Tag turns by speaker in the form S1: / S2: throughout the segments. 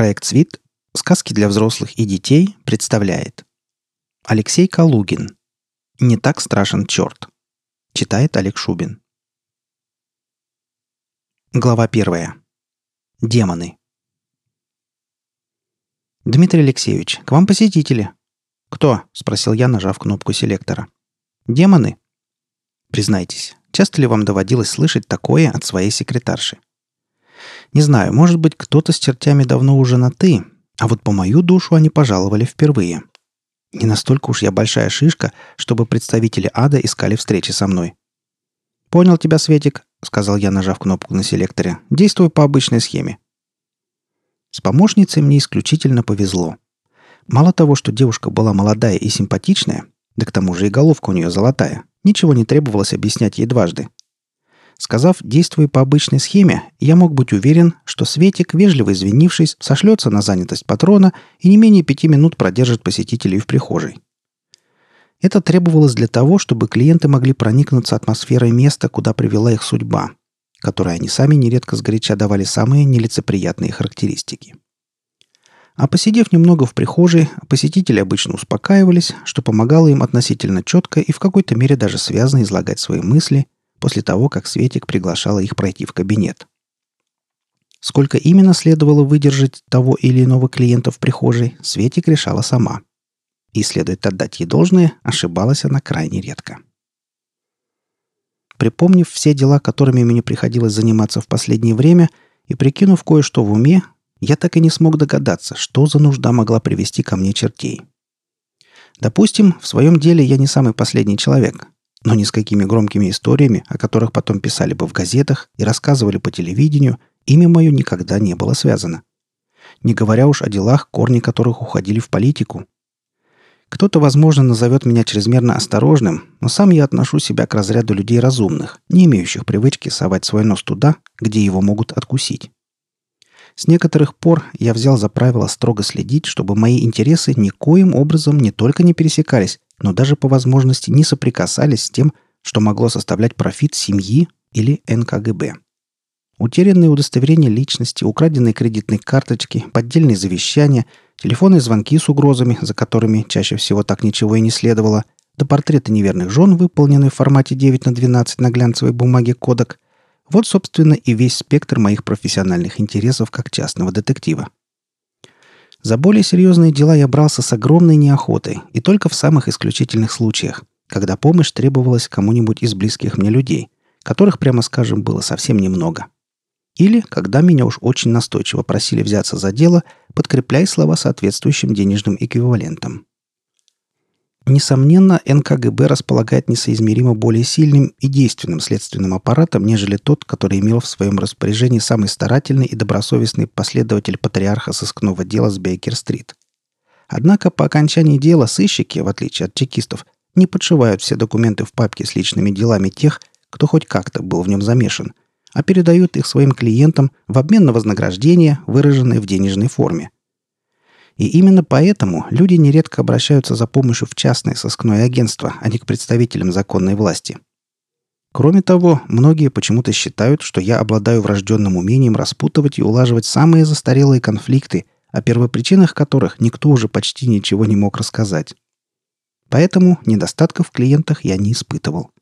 S1: Проект «Свит. Сказки для взрослых и детей» представляет Алексей Калугин «Не так страшен черт» Читает Олег Шубин Глава первая. Демоны. «Дмитрий Алексеевич, к вам посетители». «Кто?» – спросил я, нажав кнопку селектора. «Демоны». «Признайтесь, часто ли вам доводилось слышать такое от своей секретарши?» Не знаю, может быть, кто-то с чертями давно уже на «ты», а вот по мою душу они пожаловали впервые. Не настолько уж я большая шишка, чтобы представители ада искали встречи со мной. «Понял тебя, Светик», — сказал я, нажав кнопку на селекторе. «Действуй по обычной схеме». С помощницей мне исключительно повезло. Мало того, что девушка была молодая и симпатичная, да к тому же и головка у нее золотая, ничего не требовалось объяснять ей дважды. Сказав «действуй по обычной схеме», я мог быть уверен, что Светик, вежливо извинившись, сошлется на занятость патрона и не менее пяти минут продержит посетителей в прихожей. Это требовалось для того, чтобы клиенты могли проникнуться атмосферой места, куда привела их судьба, которой они сами нередко сгоряча давали самые нелицеприятные характеристики. А посидев немного в прихожей, посетители обычно успокаивались, что помогало им относительно четко и в какой-то мере даже связно излагать свои мысли – после того, как Светик приглашала их пройти в кабинет. Сколько именно следовало выдержать того или иного клиента в прихожей, Светик решала сама. И следует отдать ей должное, ошибалась она крайне редко. Припомнив все дела, которыми мне приходилось заниматься в последнее время, и прикинув кое-что в уме, я так и не смог догадаться, что за нужда могла привести ко мне чертей. Допустим, в своем деле я не самый последний человек, но ни с какими громкими историями, о которых потом писали бы в газетах и рассказывали по телевидению, имя мое никогда не было связано. Не говоря уж о делах, корни которых уходили в политику. Кто-то, возможно, назовет меня чрезмерно осторожным, но сам я отношу себя к разряду людей разумных, не имеющих привычки совать свой нос туда, где его могут откусить. С некоторых пор я взял за правило строго следить, чтобы мои интересы никоим образом не только не пересекались, но даже по возможности не соприкасались с тем, что могло составлять профит семьи или НКГБ. Утерянные удостоверения личности, украденные кредитные карточки, поддельные завещания, телефонные звонки с угрозами, за которыми чаще всего так ничего и не следовало, до портреты неверных жен, выполненные в формате 9 на 12 на глянцевой бумаге кодек. Вот, собственно, и весь спектр моих профессиональных интересов как частного детектива. За более серьезные дела я брался с огромной неохотой и только в самых исключительных случаях, когда помощь требовалась кому-нибудь из близких мне людей, которых, прямо скажем, было совсем немного. Или когда меня уж очень настойчиво просили взяться за дело, подкрепляя слова соответствующим денежным эквивалентом. Несомненно, НКГБ располагает несоизмеримо более сильным и действенным следственным аппаратом, нежели тот, который имел в своем распоряжении самый старательный и добросовестный последователь патриарха сыскного дела с Бейкер-стрит. Однако по окончании дела сыщики, в отличие от чекистов, не подшивают все документы в папке с личными делами тех, кто хоть как-то был в нем замешан, а передают их своим клиентам в обмен на вознаграждение, выраженное в денежной форме – и именно поэтому люди нередко обращаются за помощью в частное сыскное агентство, а не к представителям законной власти. Кроме того, многие почему-то считают, что я обладаю врожденным умением распутывать и улаживать самые застарелые конфликты, о первопричинах которых никто уже почти ничего не мог рассказать. Поэтому недостатков в клиентах я не испытывал.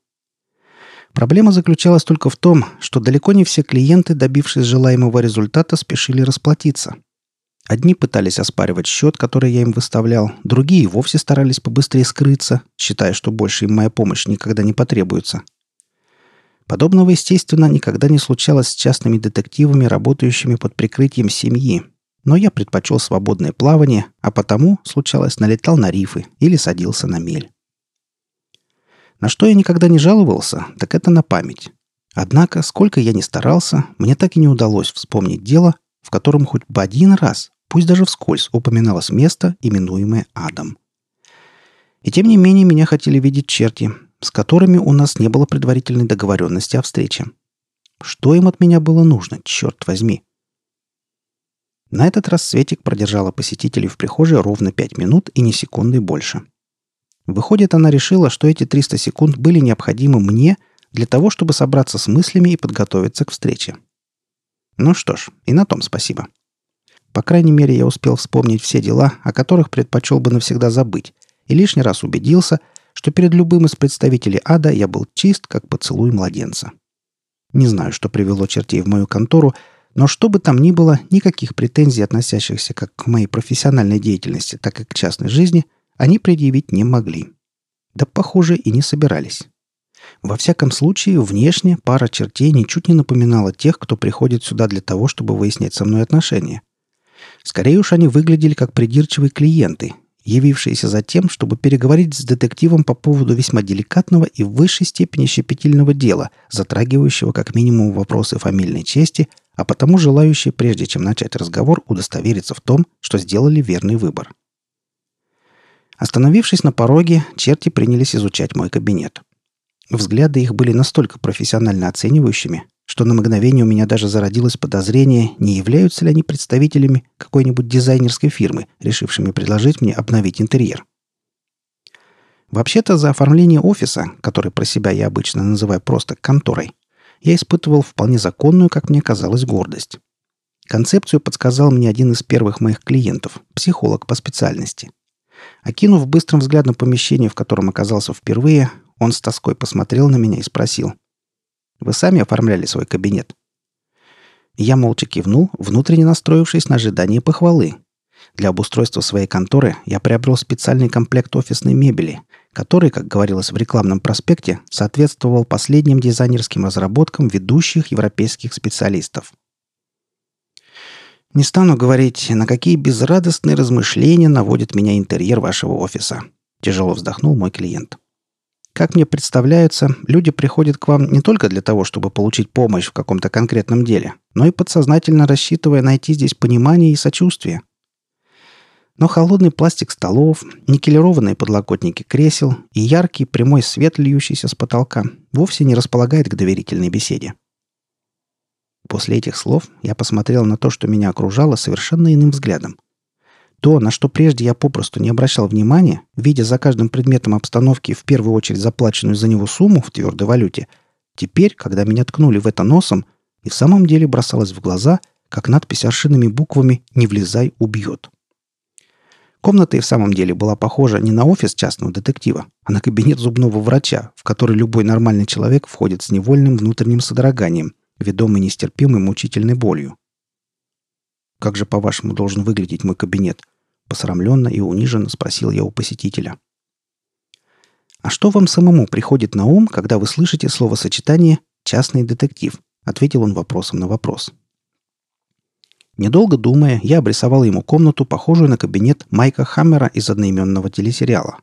S1: Проблема заключалась только в том, что далеко не все клиенты, добившись желаемого результата, спешили расплатиться – Одни пытались оспаривать счет, который я им выставлял, другие вовсе старались побыстрее скрыться, считая, что больше им моя помощь никогда не потребуется. Подобного, естественно, никогда не случалось с частными детективами, работающими под прикрытием семьи. Но я предпочел свободное плавание, а потому, случалось, налетал на рифы или садился на мель. На что я никогда не жаловался, так это на память. Однако, сколько я ни старался, мне так и не удалось вспомнить дело, в котором хоть бы один раз Пусть даже вскользь упоминалось место, именуемое адом. И тем не менее меня хотели видеть черти, с которыми у нас не было предварительной договоренности о встрече. Что им от меня было нужно, черт возьми? На этот раз Светик продержала посетителей в прихожей ровно пять минут и ни секунды больше. Выходит, она решила, что эти 300 секунд были необходимы мне для того, чтобы собраться с мыслями и подготовиться к встрече. Ну что ж, и на том спасибо. По крайней мере, я успел вспомнить все дела, о которых предпочел бы навсегда забыть, и лишний раз убедился, что перед любым из представителей ада я был чист, как поцелуй младенца. Не знаю, что привело чертей в мою контору, но что бы там ни было, никаких претензий, относящихся как к моей профессиональной деятельности, так и к частной жизни, они предъявить не могли. Да, похоже, и не собирались. Во всяком случае, внешне пара чертей ничуть не напоминала тех, кто приходит сюда для того, чтобы выяснять со мной отношения. Скорее уж они выглядели как придирчивые клиенты, явившиеся за тем, чтобы переговорить с детективом по поводу весьма деликатного и в высшей степени щепетильного дела, затрагивающего как минимум вопросы фамильной чести, а потому желающие, прежде чем начать разговор, удостовериться в том, что сделали верный выбор. Остановившись на пороге, черти принялись изучать мой кабинет. Взгляды их были настолько профессионально оценивающими, что на мгновение у меня даже зародилось подозрение, не являются ли они представителями какой-нибудь дизайнерской фирмы, решившими предложить мне обновить интерьер. Вообще-то за оформление офиса, который про себя я обычно называю просто конторой, я испытывал вполне законную, как мне казалось, гордость. Концепцию подсказал мне один из первых моих клиентов, психолог по специальности. Окинув быстрым взглядом помещение, в котором оказался впервые, он с тоской посмотрел на меня и спросил – вы сами оформляли свой кабинет?» Я молча кивнул, внутренне настроившись на ожидание похвалы. Для обустройства своей конторы я приобрел специальный комплект офисной мебели, который, как говорилось в рекламном проспекте, соответствовал последним дизайнерским разработкам ведущих европейских специалистов. Не стану говорить, на какие безрадостные размышления наводит меня интерьер вашего офиса. Тяжело вздохнул мой клиент. Как мне представляется, люди приходят к вам не только для того, чтобы получить помощь в каком-то конкретном деле, но и подсознательно рассчитывая найти здесь понимание и сочувствие. Но холодный пластик столов, никелированные подлокотники кресел и яркий прямой свет, льющийся с потолка, вовсе не располагает к доверительной беседе. После этих слов я посмотрел на то, что меня окружало, совершенно иным взглядом – то, на что прежде я попросту не обращал внимания, видя за каждым предметом обстановки в первую очередь заплаченную за него сумму в твердой валюте, теперь, когда меня ткнули в это носом, и в самом деле бросалось в глаза, как надпись аршинными буквами «Не влезай, убьет». Комната и в самом деле была похожа не на офис частного детектива, а на кабинет зубного врача, в который любой нормальный человек входит с невольным внутренним содроганием, ведомый нестерпимой мучительной болью. «Как же, по-вашему, должен выглядеть мой кабинет?» Посрамленно и униженно спросил я у посетителя. «А что вам самому приходит на ум, когда вы слышите словосочетание «частный детектив»?» Ответил он вопросом на вопрос. Недолго думая, я обрисовал ему комнату, похожую на кабинет Майка Хаммера из одноименного телесериала.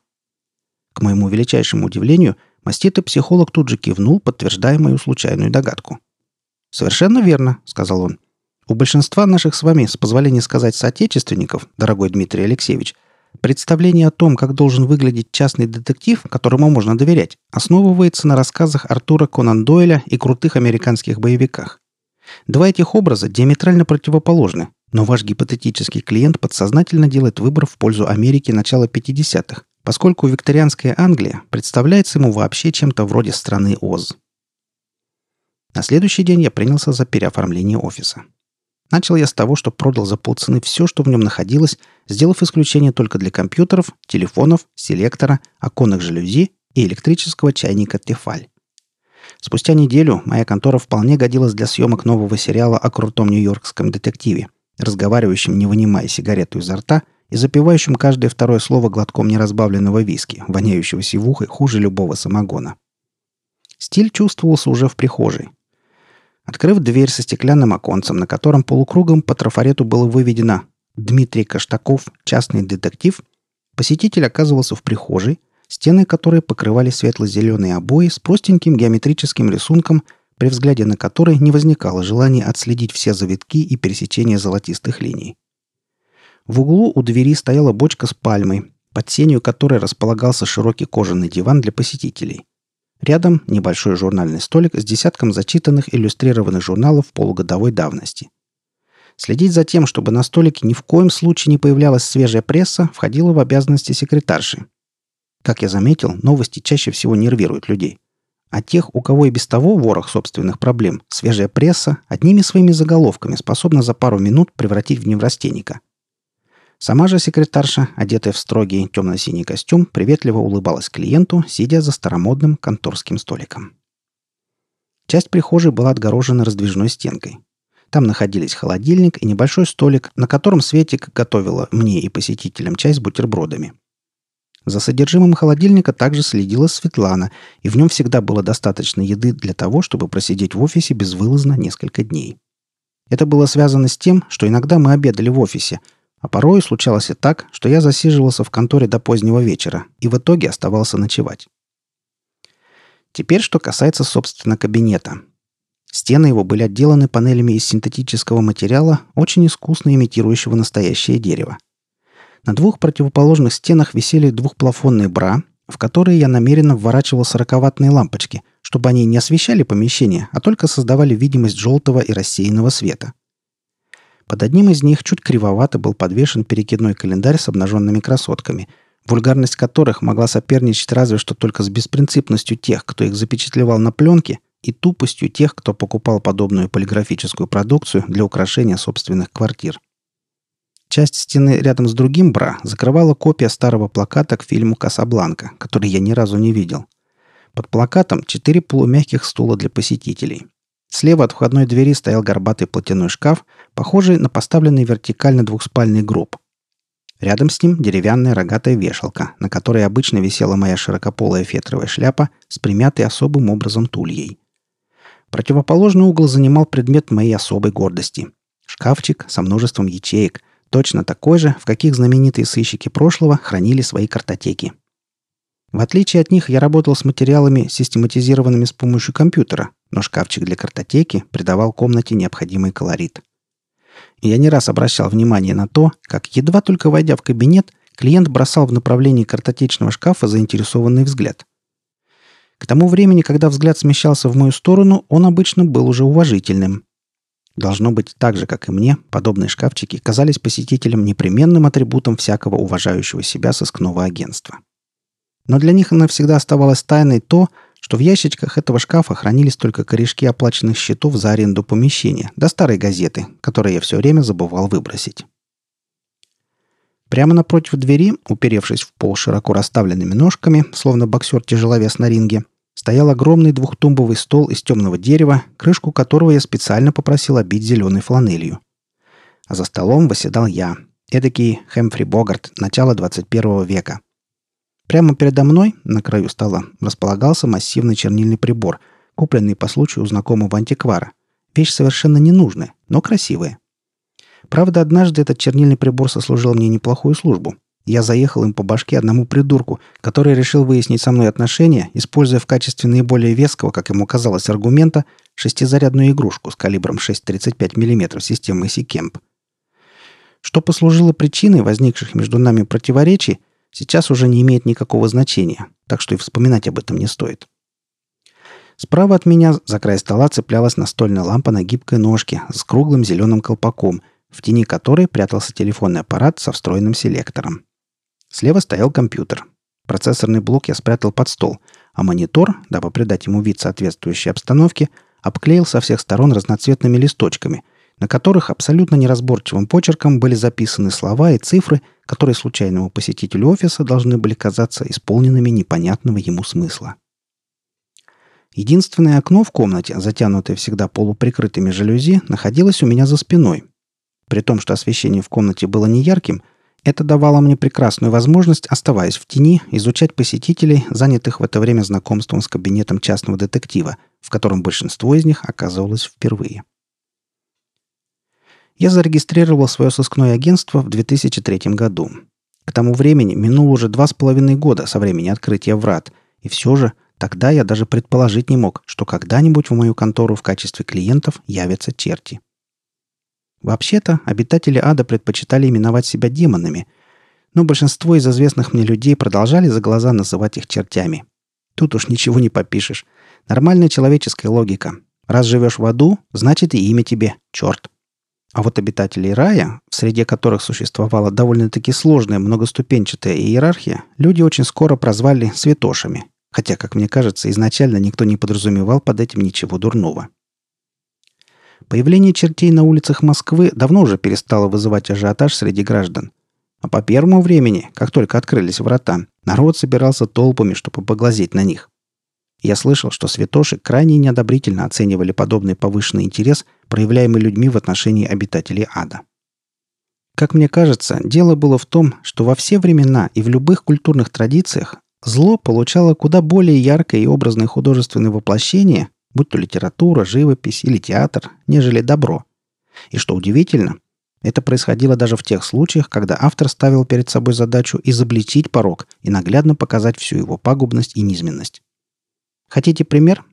S1: К моему величайшему удивлению, маститый психолог тут же кивнул, подтверждая мою случайную догадку. «Совершенно верно», — сказал он. У большинства наших с вами, с позволения сказать, соотечественников, дорогой Дмитрий Алексеевич, представление о том, как должен выглядеть частный детектив, которому можно доверять, основывается на рассказах Артура Конан Дойля и крутых американских боевиках. Два этих образа диаметрально противоположны, но ваш гипотетический клиент подсознательно делает выбор в пользу Америки начала 50-х, поскольку викторианская Англия представляется ему вообще чем-то вроде страны Оз. На следующий день я принялся за переоформление офиса. Начал я с того, что продал за полцены все, что в нем находилось, сделав исключение только для компьютеров, телефонов, селектора, оконных жалюзи и электрического чайника «Тефаль». Спустя неделю моя контора вполне годилась для съемок нового сериала о крутом нью-йоркском детективе, разговаривающем, не вынимая сигарету изо рта и запивающем каждое второе слово глотком неразбавленного виски, воняющего сивухой хуже любого самогона. Стиль чувствовался уже в прихожей, Открыв дверь со стеклянным оконцем, на котором полукругом по трафарету было выведено «Дмитрий Каштаков, частный детектив», посетитель оказывался в прихожей, стены которой покрывали светло-зеленые обои с простеньким геометрическим рисунком, при взгляде на который не возникало желания отследить все завитки и пересечения золотистых линий. В углу у двери стояла бочка с пальмой, под сенью которой располагался широкий кожаный диван для посетителей – Рядом небольшой журнальный столик с десятком зачитанных иллюстрированных журналов полугодовой давности. Следить за тем, чтобы на столике ни в коем случае не появлялась свежая пресса, входило в обязанности секретарши. Как я заметил, новости чаще всего нервируют людей. А тех, у кого и без того ворох собственных проблем, свежая пресса одними своими заголовками способна за пару минут превратить в неврастенника. Сама же секретарша, одетая в строгий темно-синий костюм, приветливо улыбалась клиенту, сидя за старомодным конторским столиком. Часть прихожей была отгорожена раздвижной стенкой. Там находились холодильник и небольшой столик, на котором Светик готовила мне и посетителям чай с бутербродами. За содержимым холодильника также следила Светлана, и в нем всегда было достаточно еды для того, чтобы просидеть в офисе безвылазно несколько дней. Это было связано с тем, что иногда мы обедали в офисе – а порой случалось и так, что я засиживался в конторе до позднего вечера и в итоге оставался ночевать. Теперь, что касается, собственно, кабинета. Стены его были отделаны панелями из синтетического материала, очень искусно имитирующего настоящее дерево. На двух противоположных стенах висели двухплафонные бра, в которые я намеренно вворачивал сороковатные лампочки, чтобы они не освещали помещение, а только создавали видимость желтого и рассеянного света – под одним из них чуть кривовато был подвешен перекидной календарь с обнаженными красотками, вульгарность которых могла соперничать разве что только с беспринципностью тех, кто их запечатлевал на пленке, и тупостью тех, кто покупал подобную полиграфическую продукцию для украшения собственных квартир. Часть стены рядом с другим бра закрывала копия старого плаката к фильму «Касабланка», который я ни разу не видел. Под плакатом четыре полумягких стула для посетителей. Слева от входной двери стоял горбатый платяной шкаф, похожий на поставленный вертикально двухспальный гроб. Рядом с ним деревянная рогатая вешалка, на которой обычно висела моя широкополая фетровая шляпа с примятой особым образом тульей. Противоположный угол занимал предмет моей особой гордости. Шкафчик со множеством ячеек, точно такой же, в каких знаменитые сыщики прошлого хранили свои картотеки – в отличие от них, я работал с материалами, систематизированными с помощью компьютера, но шкафчик для картотеки придавал комнате необходимый колорит. Я не раз обращал внимание на то, как, едва только войдя в кабинет, клиент бросал в направлении картотечного шкафа заинтересованный взгляд. К тому времени, когда взгляд смещался в мою сторону, он обычно был уже уважительным. Должно быть так же, как и мне, подобные шкафчики казались посетителям непременным атрибутом всякого уважающего себя сыскного агентства. Но для них навсегда оставалось тайной то, что в ящичках этого шкафа хранились только корешки оплаченных счетов за аренду помещения, да старой газеты, которые я все время забывал выбросить. Прямо напротив двери, уперевшись в пол широко расставленными ножками, словно боксер-тяжеловес на ринге, стоял огромный двухтумбовый стол из темного дерева, крышку которого я специально попросил обить зеленой фланелью. А за столом восседал я, эдакий Хэмфри Богарт начала 21 века, Прямо передо мной, на краю стола, располагался массивный чернильный прибор, купленный по случаю у знакомого антиквара. Вещь совершенно ненужная, но красивая. Правда, однажды этот чернильный прибор сослужил мне неплохую службу. Я заехал им по башке одному придурку, который решил выяснить со мной отношения, используя в качестве наиболее веского, как ему казалось, аргумента, шестизарядную игрушку с калибром 6,35 мм системы Сикемп. Что послужило причиной возникших между нами противоречий, сейчас уже не имеет никакого значения, так что и вспоминать об этом не стоит. Справа от меня за край стола цеплялась настольная лампа на гибкой ножке с круглым зеленым колпаком, в тени которой прятался телефонный аппарат со встроенным селектором. Слева стоял компьютер. Процессорный блок я спрятал под стол, а монитор, дабы придать ему вид соответствующей обстановке, обклеил со всех сторон разноцветными листочками – на которых абсолютно неразборчивым почерком были записаны слова и цифры, которые случайному посетителю офиса должны были казаться исполненными непонятного ему смысла. Единственное окно в комнате, затянутое всегда полуприкрытыми жалюзи, находилось у меня за спиной. При том, что освещение в комнате было неярким, это давало мне прекрасную возможность, оставаясь в тени, изучать посетителей, занятых в это время знакомством с кабинетом частного детектива, в котором большинство из них оказывалось впервые. Я зарегистрировал свое сыскное агентство в 2003 году. К тому времени минуло уже два с половиной года со времени открытия врат, и все же тогда я даже предположить не мог, что когда-нибудь в мою контору в качестве клиентов явятся черти. Вообще-то, обитатели ада предпочитали именовать себя демонами, но большинство из известных мне людей продолжали за глаза называть их чертями. Тут уж ничего не попишешь. Нормальная человеческая логика. Раз живешь в аду, значит и имя тебе – черт. А вот обитателей рая, в среде которых существовала довольно-таки сложная многоступенчатая иерархия, люди очень скоро прозвали святошами, Хотя, как мне кажется, изначально никто не подразумевал под этим ничего дурного. Появление чертей на улицах Москвы давно уже перестало вызывать ажиотаж среди граждан. А по первому времени, как только открылись врата, народ собирался толпами, чтобы поглазеть на них. Я слышал, что святоши крайне неодобрительно оценивали подобный повышенный интерес, проявляемый людьми в отношении обитателей ада. Как мне кажется, дело было в том, что во все времена и в любых культурных традициях зло получало куда более яркое и образное художественное воплощение, будь то литература, живопись или театр, нежели добро. И что удивительно, это происходило даже в тех случаях, когда автор ставил перед собой задачу изобличить порог и наглядно показать всю его пагубность и низменность. Хотите пример?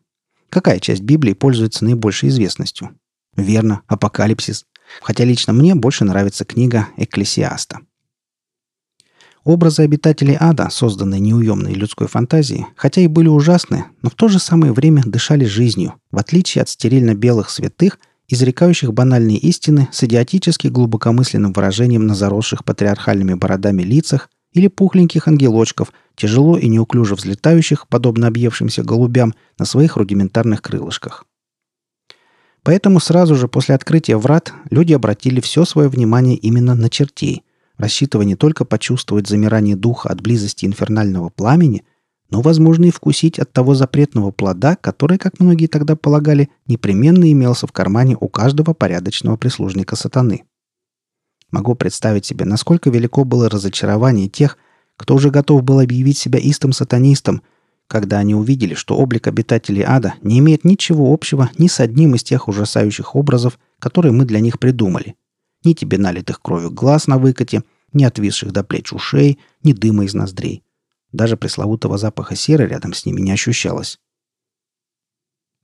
S1: Какая часть Библии пользуется наибольшей известностью? Верно, Апокалипсис. Хотя лично мне больше нравится книга Экклесиаста. Образы обитателей ада, созданные неуемной людской фантазией, хотя и были ужасны, но в то же самое время дышали жизнью, в отличие от стерильно-белых святых, изрекающих банальные истины с идиотически глубокомысленным выражением на заросших патриархальными бородами лицах или пухленьких ангелочков, тяжело и неуклюже взлетающих, подобно объевшимся голубям, на своих рудиментарных крылышках. Поэтому сразу же после открытия врат люди обратили все свое внимание именно на чертей, рассчитывая не только почувствовать замирание духа от близости инфернального пламени, но, возможно, и вкусить от того запретного плода, который, как многие тогда полагали, непременно имелся в кармане у каждого порядочного прислужника сатаны. Могу представить себе, насколько велико было разочарование тех, кто уже готов был объявить себя истым сатанистом, когда они увидели, что облик обитателей ада не имеет ничего общего ни с одним из тех ужасающих образов, которые мы для них придумали. Ни тебе налитых кровью глаз на выкате, ни отвисших до плеч ушей, ни дыма из ноздрей. Даже пресловутого запаха серы рядом с ними не ощущалось.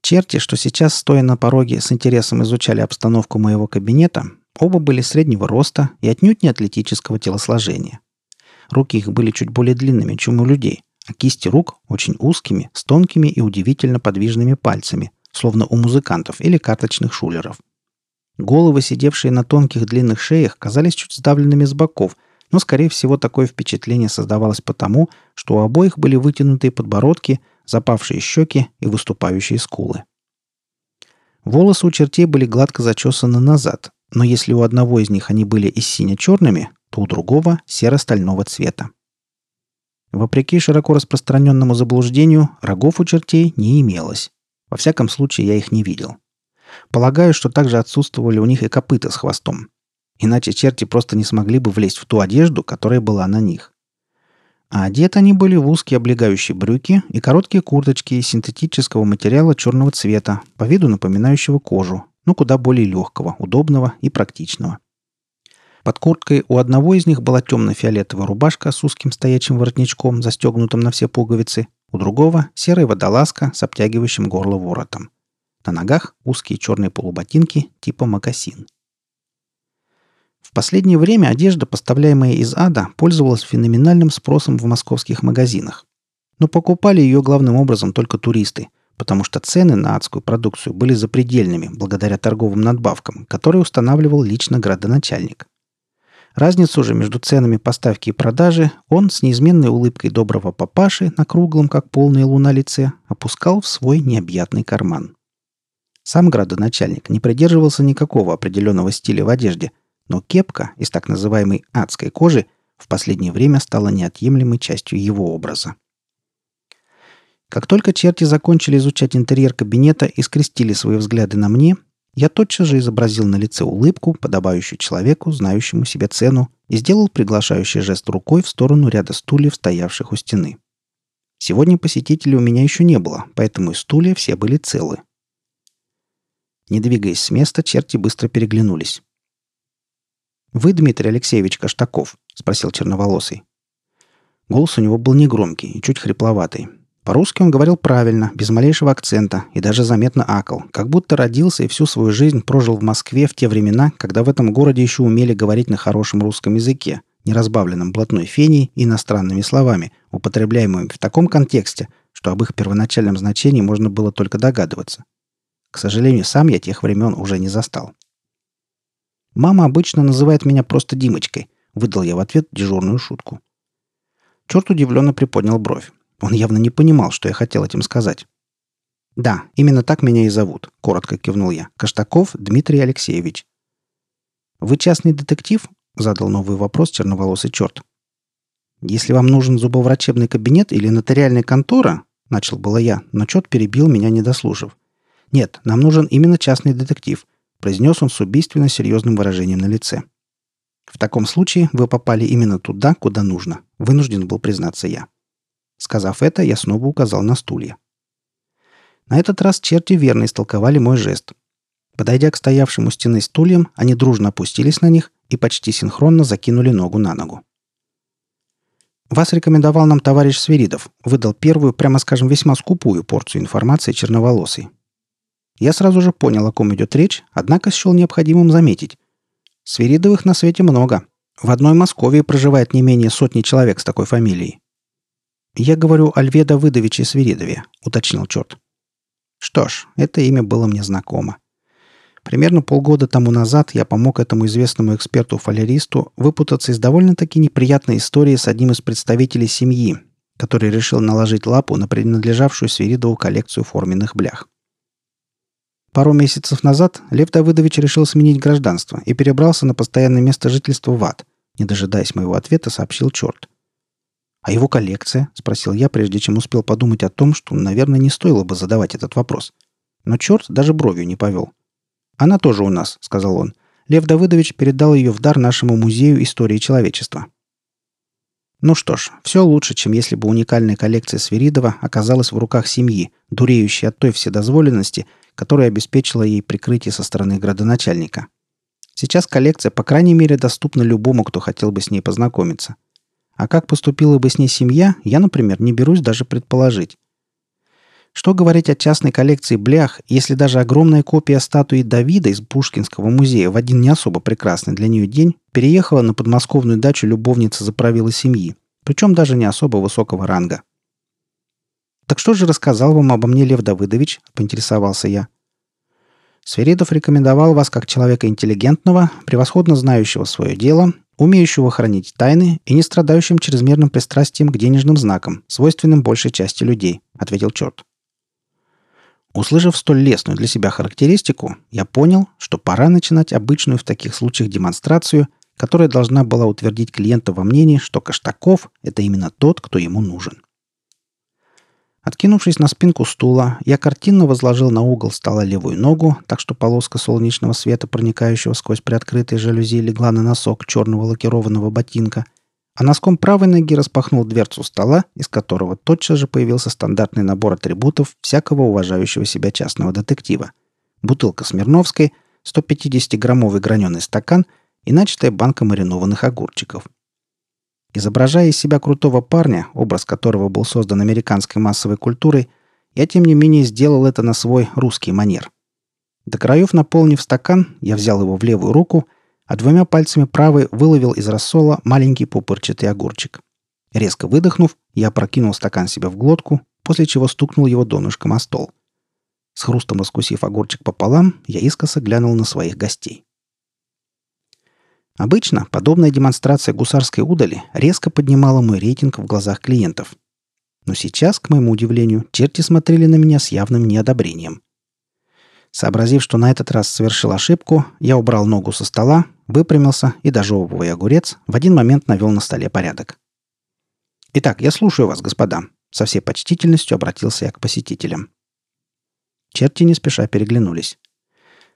S1: Черти, что сейчас, стоя на пороге, с интересом изучали обстановку моего кабинета, Оба были среднего роста и отнюдь не атлетического телосложения. Руки их были чуть более длинными, чем у людей, а кисти рук очень узкими, с тонкими и удивительно подвижными пальцами, словно у музыкантов или карточных шулеров. Головы, сидевшие на тонких длинных шеях, казались чуть сдавленными с боков, но, скорее всего, такое впечатление создавалось потому, что у обоих были вытянутые подбородки, запавшие щеки и выступающие скулы. Волосы у чертей были гладко зачесаны назад, но если у одного из них они были и сине-черными, то у другого серо-стального цвета. Вопреки широко распространенному заблуждению, рогов у чертей не имелось. Во всяком случае, я их не видел. Полагаю, что также отсутствовали у них и копыта с хвостом. Иначе черти просто не смогли бы влезть в ту одежду, которая была на них. А одеты они были в узкие облегающие брюки и короткие курточки из синтетического материала черного цвета, по виду напоминающего кожу, но куда более легкого, удобного и практичного. Под курткой у одного из них была темно-фиолетовая рубашка с узким стоячим воротничком, застегнутым на все пуговицы, у другого – серая водолазка с обтягивающим горло воротом. На ногах узкие черные полуботинки типа мокасин. В последнее время одежда, поставляемая из ада, пользовалась феноменальным спросом в московских магазинах. Но покупали ее главным образом только туристы – потому что цены на адскую продукцию были запредельными благодаря торговым надбавкам, которые устанавливал лично градоначальник. Разницу же между ценами поставки и продажи он с неизменной улыбкой доброго папаши на круглом, как полная луна лице, опускал в свой необъятный карман. Сам градоначальник не придерживался никакого определенного стиля в одежде, но кепка из так называемой адской кожи в последнее время стала неотъемлемой частью его образа. Как только черти закончили изучать интерьер кабинета и скрестили свои взгляды на мне, я тотчас же изобразил на лице улыбку, подобающую человеку, знающему себе цену, и сделал приглашающий жест рукой в сторону ряда стульев, стоявших у стены. Сегодня посетителей у меня еще не было, поэтому и стулья все были целы. Не двигаясь с места, черти быстро переглянулись. «Вы Дмитрий Алексеевич Каштаков?» — спросил черноволосый. Голос у него был негромкий и чуть хрипловатый, по-русски он говорил правильно, без малейшего акцента, и даже заметно акал, как будто родился и всю свою жизнь прожил в Москве в те времена, когда в этом городе еще умели говорить на хорошем русском языке, не разбавленном блатной феней и иностранными словами, употребляемыми в таком контексте, что об их первоначальном значении можно было только догадываться. К сожалению, сам я тех времен уже не застал. «Мама обычно называет меня просто Димочкой», — выдал я в ответ дежурную шутку. Черт удивленно приподнял бровь. Он явно не понимал, что я хотел этим сказать. «Да, именно так меня и зовут», — коротко кивнул я. «Каштаков Дмитрий Алексеевич». «Вы частный детектив?» — задал новый вопрос черноволосый черт. «Если вам нужен зубоврачебный кабинет или нотариальная контора», — начал было я, но черт перебил меня, не дослушав. «Нет, нам нужен именно частный детектив», — произнес он с убийственно серьезным выражением на лице. «В таком случае вы попали именно туда, куда нужно», — вынужден был признаться я. Сказав это, я снова указал на стулья. На этот раз черти верно истолковали мой жест. Подойдя к стоявшим у стены стульям, они дружно опустились на них и почти синхронно закинули ногу на ногу. «Вас рекомендовал нам товарищ Свиридов», выдал первую, прямо скажем, весьма скупую порцию информации черноволосый. Я сразу же понял, о ком идет речь, однако счел необходимым заметить. Свиридовых на свете много. В одной Москве проживает не менее сотни человек с такой фамилией. «Я говорю о Льве Давыдовиче Свиридове», — уточнил черт. Что ж, это имя было мне знакомо. Примерно полгода тому назад я помог этому известному эксперту-фалеристу выпутаться из довольно-таки неприятной истории с одним из представителей семьи, который решил наложить лапу на принадлежавшую Свиридову коллекцию форменных блях. Пару месяцев назад Лев Давыдович решил сменить гражданство и перебрался на постоянное место жительства в ад. Не дожидаясь моего ответа, сообщил черт. «А его коллекция?» – спросил я, прежде чем успел подумать о том, что, наверное, не стоило бы задавать этот вопрос. Но черт даже бровью не повел. «Она тоже у нас», — сказал он. Лев Давыдович передал ее в дар нашему музею истории человечества. Ну что ж, все лучше, чем если бы уникальная коллекция Свиридова оказалась в руках семьи, дуреющей от той вседозволенности, которая обеспечила ей прикрытие со стороны градоначальника. Сейчас коллекция, по крайней мере, доступна любому, кто хотел бы с ней познакомиться. А как поступила бы с ней семья, я, например, не берусь даже предположить. Что говорить о частной коллекции блях, если даже огромная копия статуи Давида из Пушкинского музея в один не особо прекрасный для нее день переехала на подмосковную дачу любовницы заправила семьи, причем даже не особо высокого ранга. «Так что же рассказал вам обо мне Лев Давыдович?» – поинтересовался я. Сверидов рекомендовал вас как человека интеллигентного, превосходно знающего свое дело, умеющего хранить тайны и не страдающим чрезмерным пристрастием к денежным знакам, свойственным большей части людей», — ответил черт. Услышав столь лестную для себя характеристику, я понял, что пора начинать обычную в таких случаях демонстрацию, которая должна была утвердить клиента во мнении, что Каштаков – это именно тот, кто ему нужен. Откинувшись на спинку стула, я картинно возложил на угол стола левую ногу, так что полоска солнечного света, проникающего сквозь приоткрытые жалюзи, легла на носок черного лакированного ботинка – а носком правой ноги распахнул дверцу стола, из которого тотчас же появился стандартный набор атрибутов всякого уважающего себя частного детектива. Бутылка Смирновской, 150-граммовый граненый стакан и начатая банка маринованных огурчиков. Изображая из себя крутого парня, образ которого был создан американской массовой культурой, я, тем не менее, сделал это на свой русский манер. До краев наполнив стакан, я взял его в левую руку – а двумя пальцами правой выловил из рассола маленький пупырчатый огурчик. Резко выдохнув, я прокинул стакан себе в глотку, после чего стукнул его донышком о стол. С хрустом раскусив огурчик пополам, я искоса глянул на своих гостей. Обычно подобная демонстрация гусарской удали резко поднимала мой рейтинг в глазах клиентов. Но сейчас, к моему удивлению, черти смотрели на меня с явным неодобрением. Сообразив, что на этот раз совершил ошибку, я убрал ногу со стола, выпрямился и, дожевывая огурец, в один момент навел на столе порядок. «Итак, я слушаю вас, господа», — со всей почтительностью обратился я к посетителям. Черти не спеша переглянулись.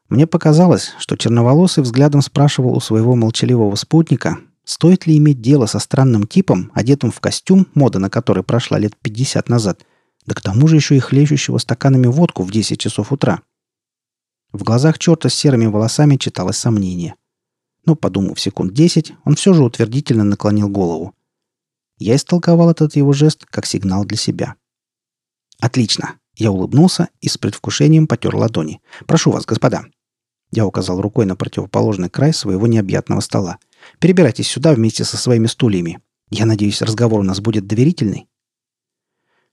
S1: Мне показалось, что черноволосый взглядом спрашивал у своего молчаливого спутника, стоит ли иметь дело со странным типом, одетым в костюм, мода на который прошла лет 50 назад, да к тому же еще и хлещущего стаканами водку в 10 часов утра — в глазах черта с серыми волосами читалось сомнение. Но, подумав секунд десять, он все же утвердительно наклонил голову. Я истолковал этот его жест как сигнал для себя. «Отлично!» Я улыбнулся и с предвкушением потер ладони. «Прошу вас, господа!» Я указал рукой на противоположный край своего необъятного стола. «Перебирайтесь сюда вместе со своими стульями. Я надеюсь, разговор у нас будет доверительный?»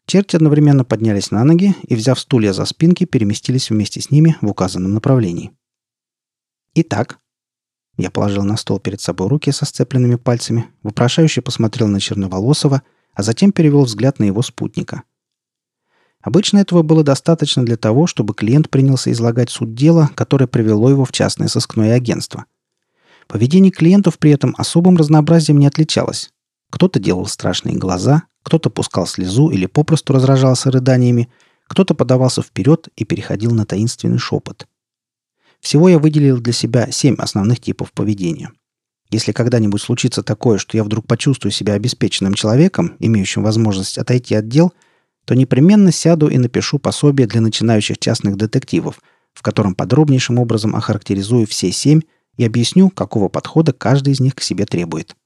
S1: Черти одновременно поднялись на ноги и, взяв стулья за спинки, переместились вместе с ними в указанном направлении. «Итак», я положил на стол перед собой руки со сцепленными пальцами, вопрошающе посмотрел на Черноволосова, а затем перевел взгляд на его спутника. Обычно этого было достаточно для того, чтобы клиент принялся излагать суть дела, которое привело его в частное сыскное агентство. Поведение клиентов при этом особым разнообразием не отличалось. Кто-то делал страшные глаза, кто-то пускал слезу или попросту разражался рыданиями, кто-то подавался вперед и переходил на таинственный шепот. Всего я выделил для себя семь основных типов поведения. Если когда-нибудь случится такое, что я вдруг почувствую себя обеспеченным человеком, имеющим возможность отойти от дел, то непременно сяду и напишу пособие для начинающих частных детективов, в котором подробнейшим образом охарактеризую все семь и объясню, какого подхода каждый из них к себе требует.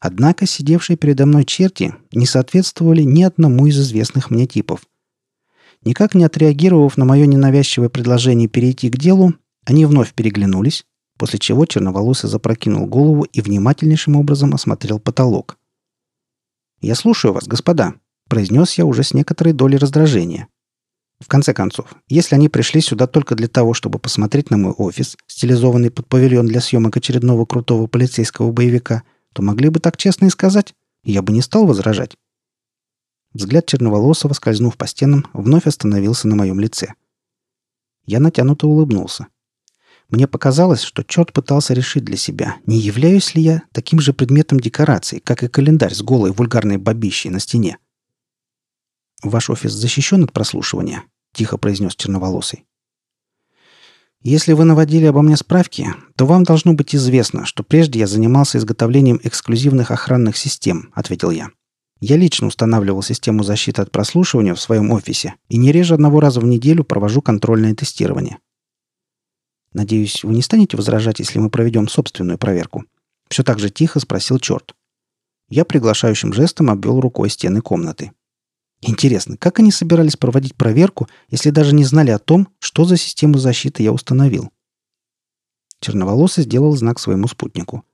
S1: Однако сидевшие передо мной черти не соответствовали ни одному из известных мне типов. Никак не отреагировав на мое ненавязчивое предложение перейти к делу, они вновь переглянулись, после чего черноволосый запрокинул голову и внимательнейшим образом осмотрел потолок. «Я слушаю вас, господа», — произнес я уже с некоторой долей раздражения. В конце концов, если они пришли сюда только для того, чтобы посмотреть на мой офис, стилизованный под павильон для съемок очередного крутого полицейского боевика, то могли бы так честно и сказать, я бы не стал возражать. Взгляд черноволосого, скользнув по стенам, вновь остановился на моем лице. Я натянуто улыбнулся. Мне показалось, что черт пытался решить для себя, не являюсь ли я таким же предметом декорации, как и календарь с голой вульгарной бабищей на стене. «Ваш офис защищен от прослушивания?» — тихо произнес черноволосый. «Если вы наводили обо мне справки, то вам должно быть известно, что прежде я занимался изготовлением эксклюзивных охранных систем», — ответил я. «Я лично устанавливал систему защиты от прослушивания в своем офисе и не реже одного раза в неделю провожу контрольное тестирование. Надеюсь, вы не станете возражать, если мы проведем собственную проверку?» Все так же тихо спросил черт. Я приглашающим жестом обвел рукой стены комнаты. Интересно, как они собирались проводить проверку, если даже не знали о том, что за систему защиты я установил? Черноволосый сделал знак своему спутнику.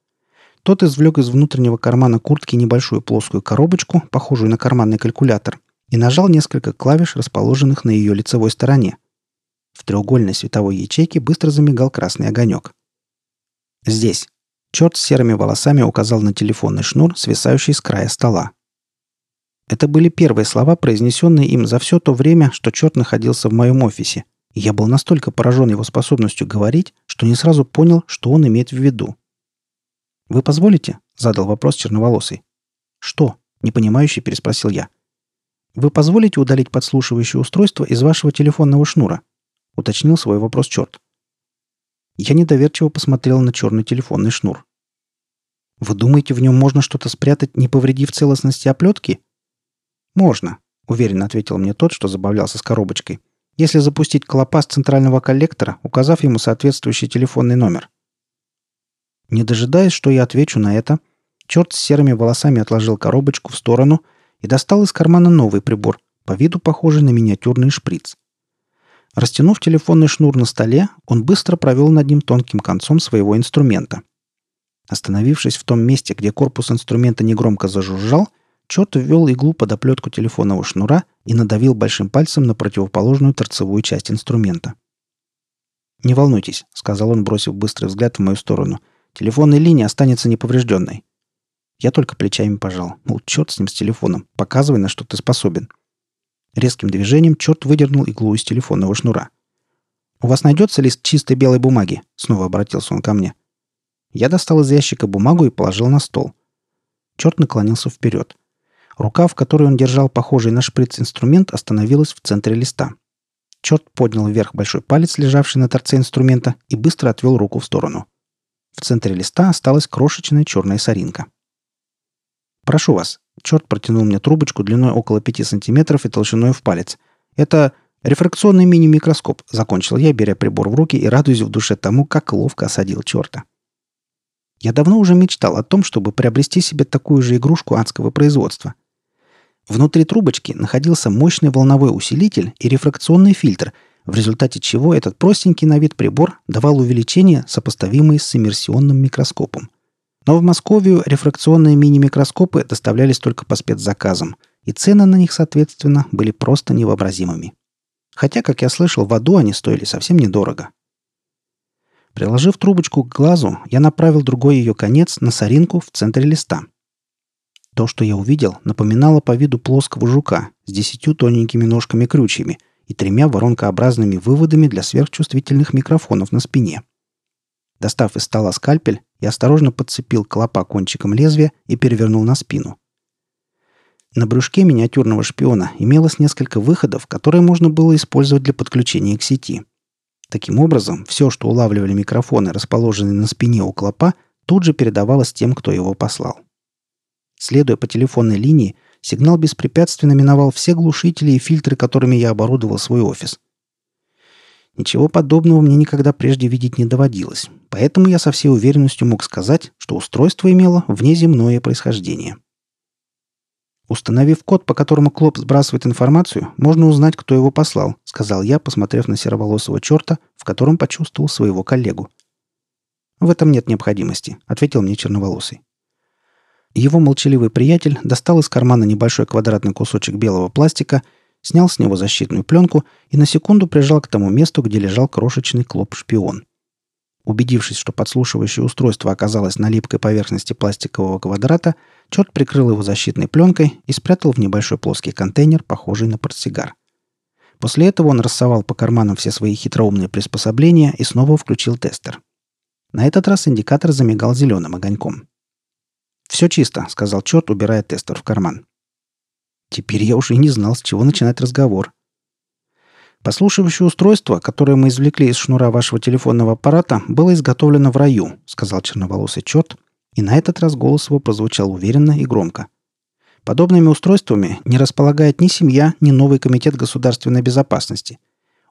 S1: Тот извлек из внутреннего кармана куртки небольшую плоскую коробочку, похожую на карманный калькулятор, и нажал несколько клавиш, расположенных на ее лицевой стороне – в треугольной световой ячейке быстро замигал красный огонек. «Здесь». Черт с серыми волосами указал на телефонный шнур, свисающий с края стола. Это были первые слова, произнесенные им за все то время, что черт находился в моем офисе, я был настолько поражен его способностью говорить, что не сразу понял, что он имеет в виду. «Вы позволите?» — задал вопрос черноволосый. «Что?» — непонимающе переспросил я. «Вы позволите удалить подслушивающее устройство из вашего телефонного шнура?» — уточнил свой вопрос черт. Я недоверчиво посмотрел на черный телефонный шнур. «Вы думаете, в нем можно что-то спрятать, не повредив целостности оплетки?» «Можно», — уверенно ответил мне тот, что забавлялся с коробочкой, «если запустить клопа с центрального коллектора, указав ему соответствующий телефонный номер». Не дожидаясь, что я отвечу на это, черт с серыми волосами отложил коробочку в сторону и достал из кармана новый прибор, по виду похожий на миниатюрный шприц. Растянув телефонный шнур на столе, он быстро провел над ним тонким концом своего инструмента. Остановившись в том месте, где корпус инструмента негромко зажужжал, черт ввел иглу под оплетку телефонного шнура и надавил большим пальцем на противоположную торцевую часть инструмента. «Не волнуйтесь», — сказал он, бросив быстрый взгляд в мою сторону. «Телефонная линия останется неповрежденной». Я только плечами пожал. Мол, черт с ним с телефоном. Показывай, на что ты способен. — Резким движением черт выдернул иглу из телефонного шнура. «У вас найдется лист чистой белой бумаги?» Снова обратился он ко мне. Я достал из ящика бумагу и положил на стол. Черт наклонился вперед. Рука, в которой он держал похожий на шприц инструмент, остановилась в центре листа. Черт поднял вверх большой палец, лежавший на торце инструмента, и быстро отвел руку в сторону. В центре листа осталась крошечная черная соринка. «Прошу вас», Черт протянул мне трубочку длиной около 5 сантиметров и толщиной в палец. «Это рефракционный мини-микроскоп», — закончил я, беря прибор в руки и радуясь в душе тому, как ловко осадил черта. Я давно уже мечтал о том, чтобы приобрести себе такую же игрушку адского производства. Внутри трубочки находился мощный волновой усилитель и рефракционный фильтр, в результате чего этот простенький на вид прибор давал увеличение, сопоставимое с иммерсионным микроскопом. Но в Московию рефракционные мини-микроскопы доставлялись только по спецзаказам, и цены на них, соответственно, были просто невообразимыми. Хотя, как я слышал, в аду они стоили совсем недорого. Приложив трубочку к глазу, я направил другой ее конец на соринку в центре листа. То, что я увидел, напоминало по виду плоского жука с десятью тоненькими ножками-крючьями и тремя воронкообразными выводами для сверхчувствительных микрофонов на спине. Достав из стола скальпель, я осторожно подцепил клопа кончиком лезвия и перевернул на спину. На брюшке миниатюрного шпиона имелось несколько выходов, которые можно было использовать для подключения к сети. Таким образом, все, что улавливали микрофоны, расположенные на спине у клопа, тут же передавалось тем, кто его послал. Следуя по телефонной линии, сигнал беспрепятственно миновал все глушители и фильтры, которыми я оборудовал свой офис. Ничего подобного мне никогда прежде видеть не доводилось, поэтому я со всей уверенностью мог сказать, что устройство имело внеземное происхождение. Установив код, по которому Клоп сбрасывает информацию, можно узнать, кто его послал, сказал я, посмотрев на сероволосого черта, в котором почувствовал своего коллегу. В этом нет необходимости, ответил мне черноволосый. Его молчаливый приятель достал из кармана небольшой квадратный кусочек белого пластика, снял с него защитную пленку и на секунду прижал к тому месту, где лежал крошечный клоп-шпион. Убедившись, что подслушивающее устройство оказалось на липкой поверхности пластикового квадрата, черт прикрыл его защитной пленкой и спрятал в небольшой плоский контейнер, похожий на портсигар. После этого он рассовал по карманам все свои хитроумные приспособления и снова включил тестер. На этот раз индикатор замигал зеленым огоньком. «Все чисто», — сказал черт, убирая тестер в карман. Теперь я уже и не знал, с чего начинать разговор. «Послушивающее устройство, которое мы извлекли из шнура вашего телефонного аппарата, было изготовлено в раю», — сказал черноволосый черт, и на этот раз голос его прозвучал уверенно и громко. Подобными устройствами не располагает ни семья, ни новый комитет государственной безопасности.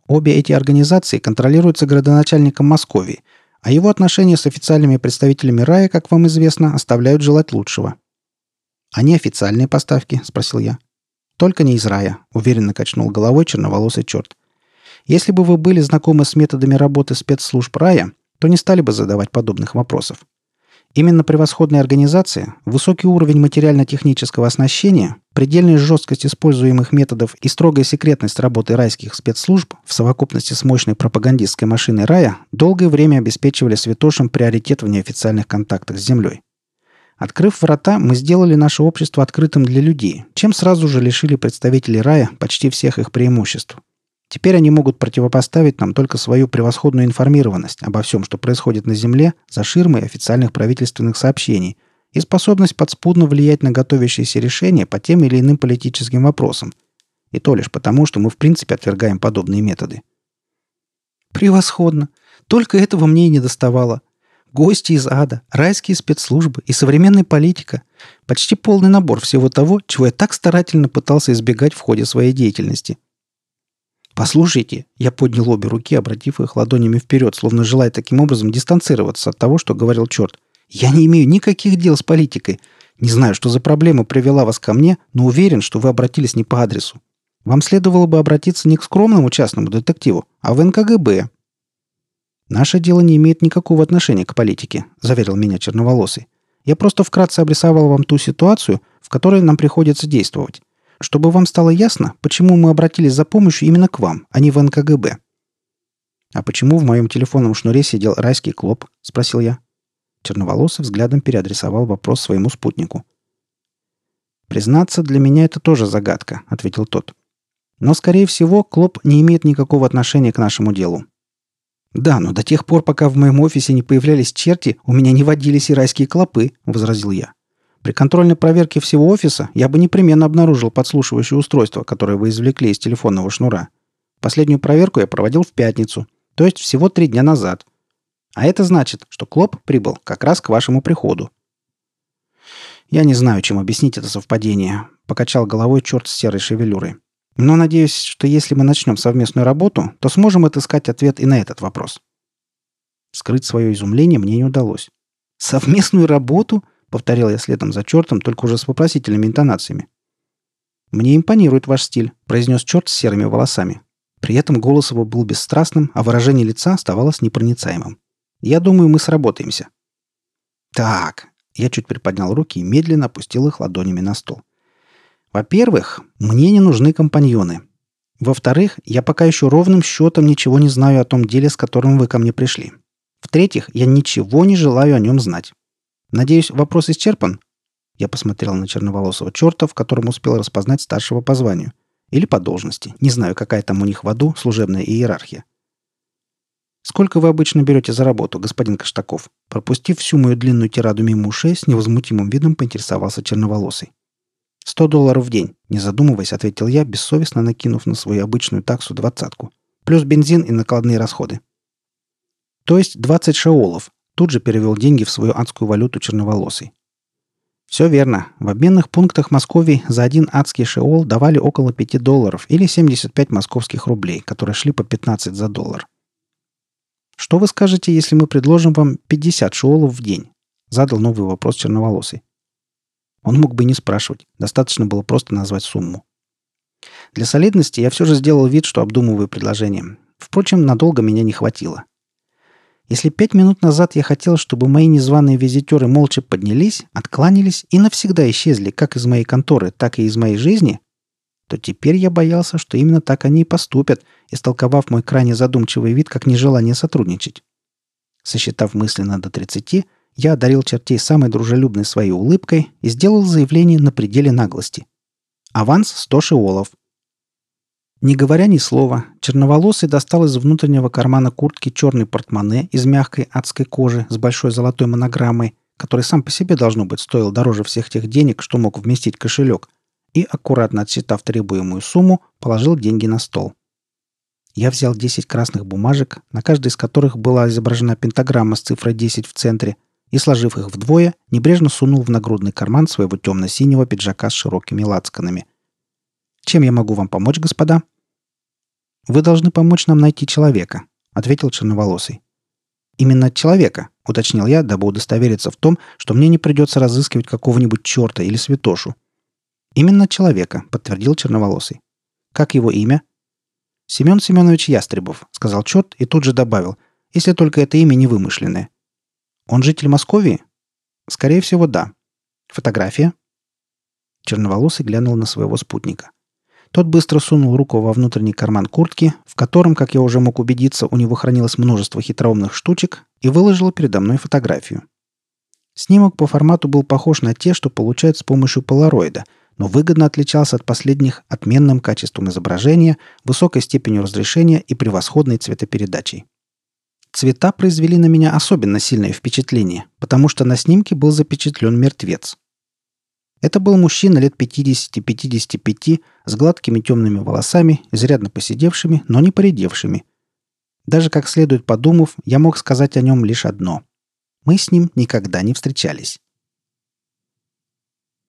S1: Обе эти организации контролируются градоначальником Московии, а его отношения с официальными представителями рая, как вам известно, оставляют желать лучшего. «А неофициальные поставки?» – спросил я. «Только не из рая», – уверенно качнул головой черноволосый черт. «Если бы вы были знакомы с методами работы спецслужб рая, то не стали бы задавать подобных вопросов. Именно превосходная организация, высокий уровень материально-технического оснащения, предельная жесткость используемых методов и строгая секретность работы райских спецслужб в совокупности с мощной пропагандистской машиной рая долгое время обеспечивали святошам приоритет в неофициальных контактах с Землей. Открыв врата, мы сделали наше общество открытым для людей, чем сразу же лишили представителей рая почти всех их преимуществ. Теперь они могут противопоставить нам только свою превосходную информированность обо всем, что происходит на Земле, за ширмой официальных правительственных сообщений и способность подспудно влиять на готовящиеся решения по тем или иным политическим вопросам. И то лишь потому, что мы в принципе отвергаем подобные методы. Превосходно! Только этого мне и не доставало. Гости из ада, райские спецслужбы и современная политика. Почти полный набор всего того, чего я так старательно пытался избегать в ходе своей деятельности – «Послушайте», — я поднял обе руки, обратив их ладонями вперед, словно желая таким образом дистанцироваться от того, что говорил черт. «Я не имею никаких дел с политикой. Не знаю, что за проблема привела вас ко мне, но уверен, что вы обратились не по адресу. Вам следовало бы обратиться не к скромному частному детективу, а в НКГБ». «Наше дело не имеет никакого отношения к политике», — заверил меня черноволосый. «Я просто вкратце обрисовал вам ту ситуацию, в которой нам приходится действовать чтобы вам стало ясно, почему мы обратились за помощью именно к вам, а не в НКГБ». «А почему в моем телефонном шнуре сидел райский клоп?» – спросил я. Черноволосый взглядом переадресовал вопрос своему спутнику. «Признаться, для меня это тоже загадка», – ответил тот. «Но, скорее всего, Клоп не имеет никакого отношения к нашему делу. «Да, но до тех пор, пока в моем офисе не появлялись черти, у меня не водились и райские клопы», — возразил я. При контрольной проверке всего офиса я бы непременно обнаружил подслушивающее устройство, которое вы извлекли из телефонного шнура. Последнюю проверку я проводил в пятницу, то есть всего три дня назад. А это значит, что Клоп прибыл как раз к вашему приходу. Я не знаю, чем объяснить это совпадение, покачал головой черт с серой шевелюрой. Но надеюсь, что если мы начнем совместную работу, то сможем отыскать ответ и на этот вопрос. Скрыть свое изумление мне не удалось. Совместную работу? — повторил я следом за чертом, только уже с вопросительными интонациями. «Мне импонирует ваш стиль», — произнес черт с серыми волосами. При этом голос его был бесстрастным, а выражение лица оставалось непроницаемым. «Я думаю, мы сработаемся». «Так», — я чуть приподнял руки и медленно опустил их ладонями на стол. «Во-первых, мне не нужны компаньоны. Во-вторых, я пока еще ровным счетом ничего не знаю о том деле, с которым вы ко мне пришли. В-третьих, я ничего не желаю о нем знать. Надеюсь, вопрос исчерпан?» Я посмотрел на черноволосого черта, в котором успел распознать старшего по званию. Или по должности. Не знаю, какая там у них в аду служебная иерархия. «Сколько вы обычно берете за работу, господин Каштаков?» Пропустив всю мою длинную тираду мимо ушей, с невозмутимым видом поинтересовался черноволосый. «Сто долларов в день», — не задумываясь, ответил я, бессовестно накинув на свою обычную таксу двадцатку. «Плюс бензин и накладные расходы». «То есть двадцать шаолов», — тут же перевел деньги в свою адскую валюту черноволосый. Все верно. В обменных пунктах Москвы за один адский шеол давали около 5 долларов или 75 московских рублей, которые шли по 15 за доллар. Что вы скажете, если мы предложим вам 50 шеолов в день? Задал новый вопрос черноволосый. Он мог бы не спрашивать, достаточно было просто назвать сумму. Для солидности я все же сделал вид, что обдумываю предложение. Впрочем, надолго меня не хватило. Если пять минут назад я хотел, чтобы мои незваные визитеры молча поднялись, откланялись и навсегда исчезли как из моей конторы, так и из моей жизни, то теперь я боялся, что именно так они и поступят, истолковав мой крайне задумчивый вид как нежелание сотрудничать. Сосчитав мысленно до 30, я одарил чертей самой дружелюбной своей улыбкой и сделал заявление на пределе наглости. Аванс 100 шиолов. Не говоря ни слова, черноволосый достал из внутреннего кармана куртки черный портмоне из мягкой адской кожи с большой золотой монограммой, который сам по себе, должно быть, стоил дороже всех тех денег, что мог вместить кошелек, и, аккуратно отсчитав требуемую сумму, положил деньги на стол. Я взял 10 красных бумажек, на каждой из которых была изображена пентаграмма с цифрой 10 в центре, и, сложив их вдвое, небрежно сунул в нагрудный карман своего темно-синего пиджака с широкими лацканами – чем я могу вам помочь, господа?» «Вы должны помочь нам найти человека», — ответил черноволосый. «Именно человека», — уточнил я, дабы удостовериться в том, что мне не придется разыскивать какого-нибудь черта или святошу. «Именно человека», — подтвердил черноволосый. «Как его имя?» «Семен Семенович Ястребов», — сказал черт и тут же добавил, «если только это имя не вымышленное». «Он житель Московии?» «Скорее всего, да». «Фотография?» Черноволосый глянул на своего спутника. Тот быстро сунул руку во внутренний карман куртки, в котором, как я уже мог убедиться, у него хранилось множество хитроумных штучек, и выложил передо мной фотографию. Снимок по формату был похож на те, что получают с помощью полароида, но выгодно отличался от последних отменным качеством изображения, высокой степенью разрешения и превосходной цветопередачей. Цвета произвели на меня особенно сильное впечатление, потому что на снимке был запечатлен мертвец – это был мужчина лет 50-55 с гладкими темными волосами, изрядно посидевшими, но не поредевшими. Даже как следует подумав, я мог сказать о нем лишь одно. Мы с ним никогда не встречались.